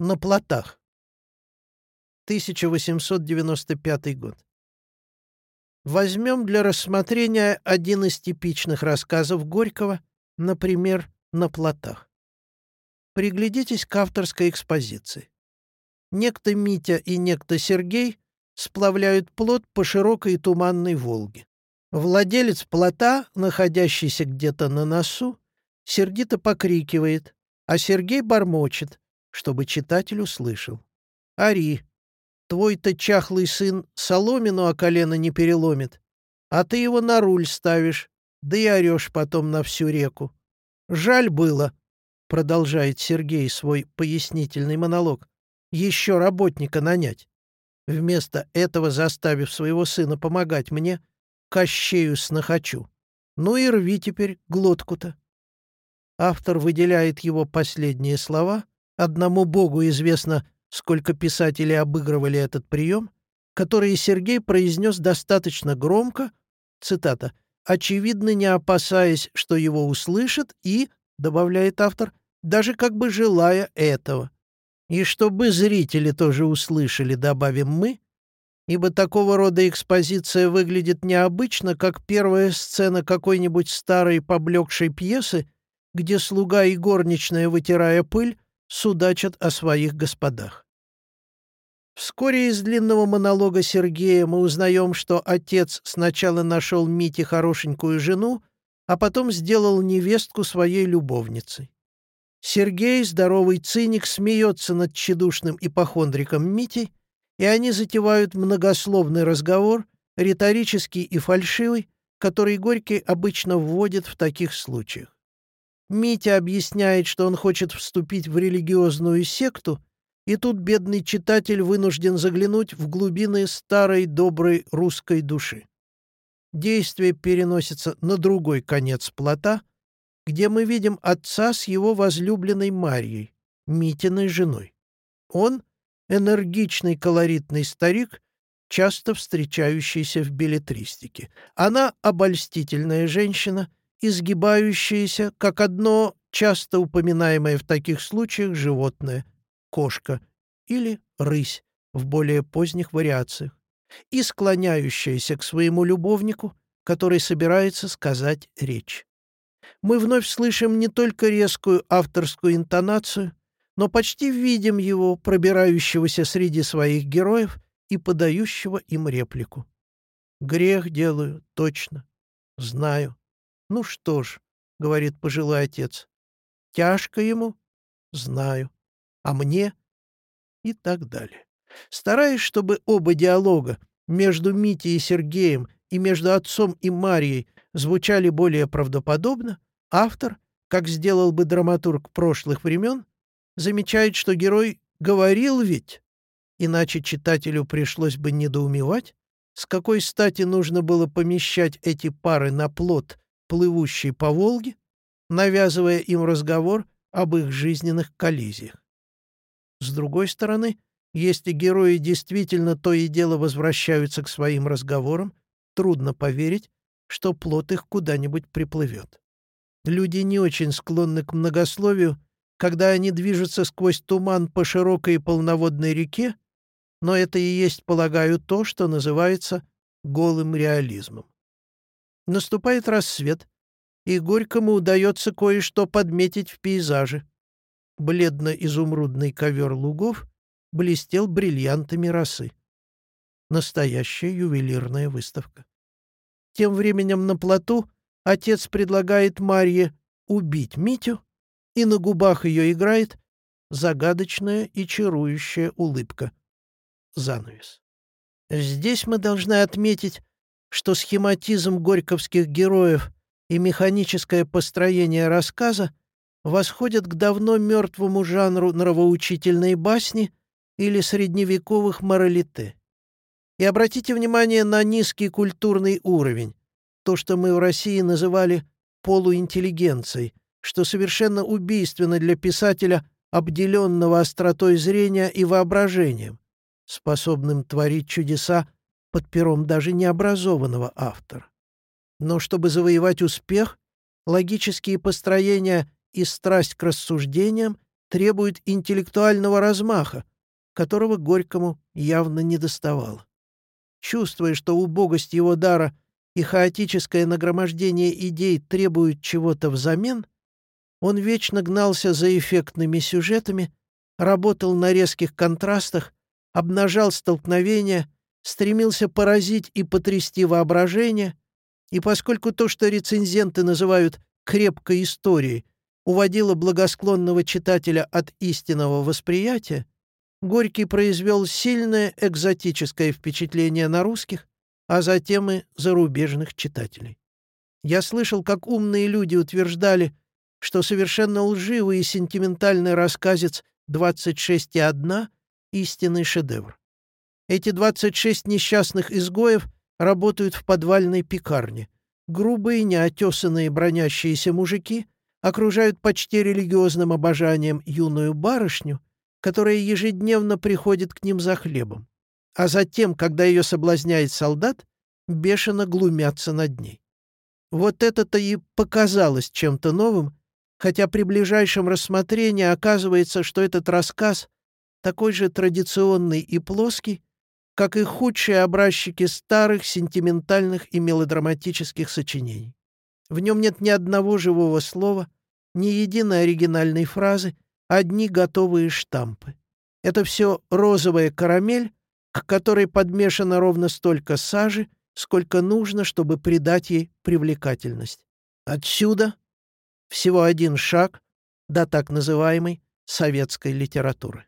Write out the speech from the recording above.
на плотах. 1895 год. Возьмем для рассмотрения один из типичных рассказов Горького, например, «На плотах». Приглядитесь к авторской экспозиции. Некто Митя и некто Сергей сплавляют плот по широкой туманной Волге. Владелец плота, находящийся где-то на носу, сердито покрикивает, а Сергей бормочет, чтобы читатель услышал. «Ари, твой-то чахлый сын соломину о колено не переломит, а ты его на руль ставишь, да и орешь потом на всю реку. Жаль было, — продолжает Сергей свой пояснительный монолог, — еще работника нанять. Вместо этого заставив своего сына помогать мне, кощею снохочу. Ну и рви теперь глотку-то. Автор выделяет его последние слова. Одному богу известно, сколько писателей обыгрывали этот прием, который Сергей произнес достаточно громко, цитата, «очевидно, не опасаясь, что его услышат, и, — добавляет автор, — даже как бы желая этого. И чтобы зрители тоже услышали, добавим мы, ибо такого рода экспозиция выглядит необычно, как первая сцена какой-нибудь старой поблекшей пьесы, где слуга и горничная, вытирая пыль, судачат о своих господах. Вскоре из длинного монолога Сергея мы узнаем, что отец сначала нашел Мите хорошенькую жену, а потом сделал невестку своей любовницей. Сергей, здоровый циник, смеется над тщедушным ипохондриком Митей, и они затевают многословный разговор, риторический и фальшивый, который Горький обычно вводит в таких случаях. Митя объясняет, что он хочет вступить в религиозную секту, и тут бедный читатель вынужден заглянуть в глубины старой доброй русской души. Действие переносится на другой конец плота, где мы видим отца с его возлюбленной Марьей, Митиной женой. Он — энергичный колоритный старик, часто встречающийся в билетристике. Она — обольстительная женщина — изгибающееся, как одно часто упоминаемое в таких случаях животное — кошка или рысь в более поздних вариациях, и склоняющаяся к своему любовнику, который собирается сказать речь. Мы вновь слышим не только резкую авторскую интонацию, но почти видим его, пробирающегося среди своих героев и подающего им реплику. «Грех делаю, точно. Знаю. «Ну что ж», — говорит пожилой отец, — «тяжко ему? Знаю. А мне?» И так далее. Стараясь, чтобы оба диалога между Митей и Сергеем и между отцом и Марией звучали более правдоподобно, автор, как сделал бы драматург прошлых времен, замечает, что герой говорил ведь, иначе читателю пришлось бы недоумевать, с какой стати нужно было помещать эти пары на плод плывущий по Волге, навязывая им разговор об их жизненных коллизиях. С другой стороны, если герои действительно то и дело возвращаются к своим разговорам, трудно поверить, что плод их куда-нибудь приплывет. Люди не очень склонны к многословию, когда они движутся сквозь туман по широкой полноводной реке, но это и есть, полагаю, то, что называется голым реализмом. Наступает рассвет, и Горькому удается кое-что подметить в пейзаже. Бледно-изумрудный ковер лугов блестел бриллиантами росы. Настоящая ювелирная выставка. Тем временем на плоту отец предлагает Марье убить Митю, и на губах ее играет загадочная и чарующая улыбка. Занавес. Здесь мы должны отметить, что схематизм горьковских героев и механическое построение рассказа восходят к давно мертвому жанру нравоучительной басни или средневековых моралите. И обратите внимание на низкий культурный уровень, то, что мы в России называли полуинтеллигенцией, что совершенно убийственно для писателя, обделенного остротой зрения и воображением, способным творить чудеса под пером даже необразованного автора. Но чтобы завоевать успех, логические построения и страсть к рассуждениям требует интеллектуального размаха, которого Горькому явно не доставало. Чувствуя, что убогость его дара и хаотическое нагромождение идей требуют чего-то взамен, он вечно гнался за эффектными сюжетами, работал на резких контрастах, обнажал столкновения, стремился поразить и потрясти воображение, и поскольку то, что рецензенты называют «крепкой историей», уводило благосклонного читателя от истинного восприятия, Горький произвел сильное экзотическое впечатление на русских, а затем и зарубежных читателей. Я слышал, как умные люди утверждали, что совершенно лживый и сентиментальный рассказец «26,1» — истинный шедевр. Эти 26 несчастных изгоев работают в подвальной пекарне. Грубые, неотесанные бронящиеся мужики окружают почти религиозным обожанием юную барышню, которая ежедневно приходит к ним за хлебом, а затем, когда ее соблазняет солдат, бешено глумятся над ней. Вот это-то и показалось чем-то новым, хотя при ближайшем рассмотрении оказывается, что этот рассказ такой же традиционный и плоский, как и худшие образчики старых сентиментальных и мелодраматических сочинений. В нем нет ни одного живого слова, ни единой оригинальной фразы, одни готовые штампы. Это все розовая карамель, к которой подмешано ровно столько сажи, сколько нужно, чтобы придать ей привлекательность. Отсюда всего один шаг до так называемой советской литературы.